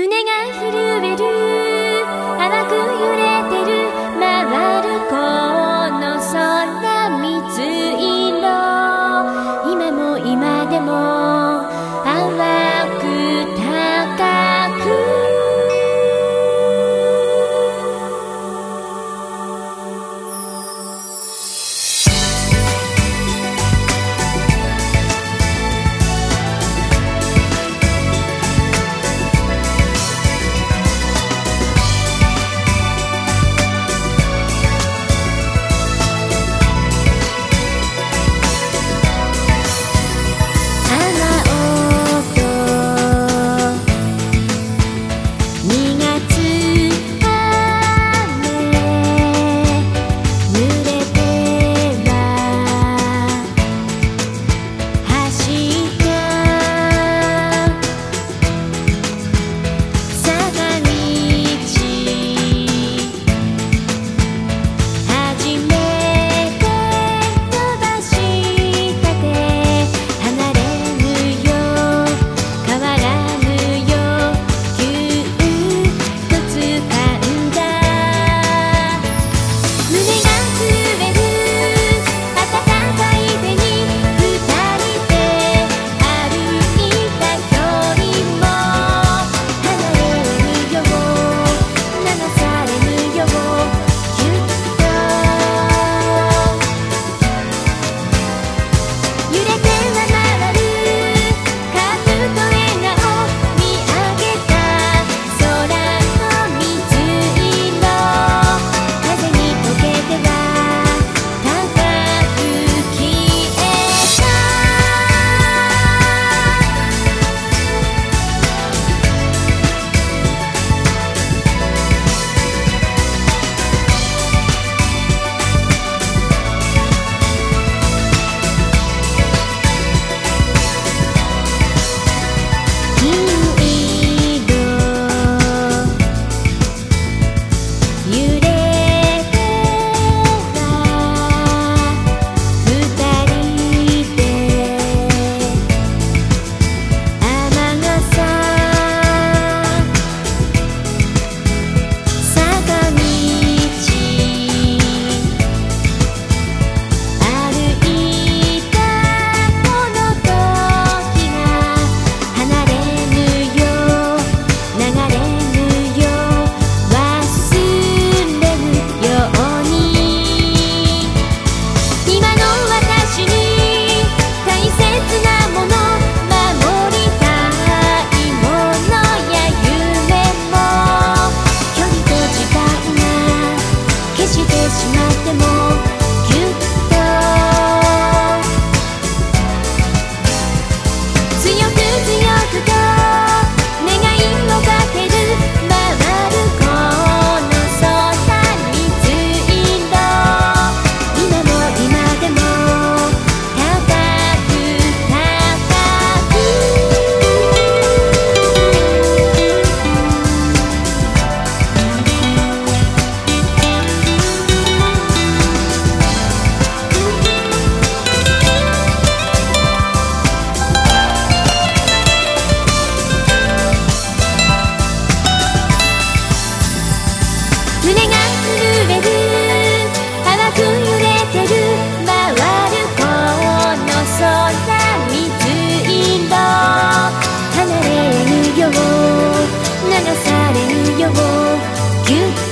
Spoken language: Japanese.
胸が震える。淡く揺れてる。回る声。流されるよ